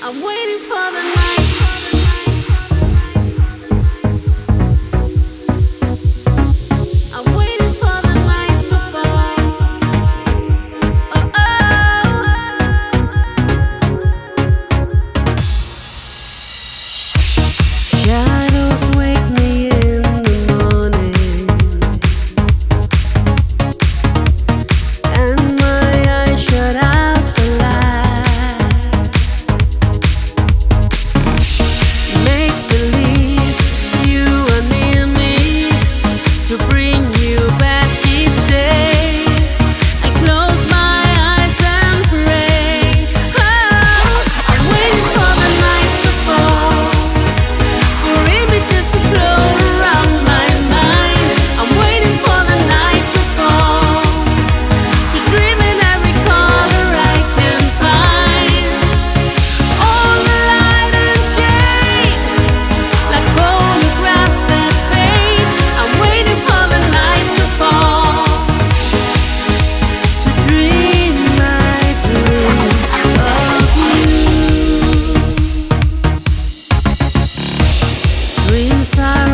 I'm waiting for the night. sorry.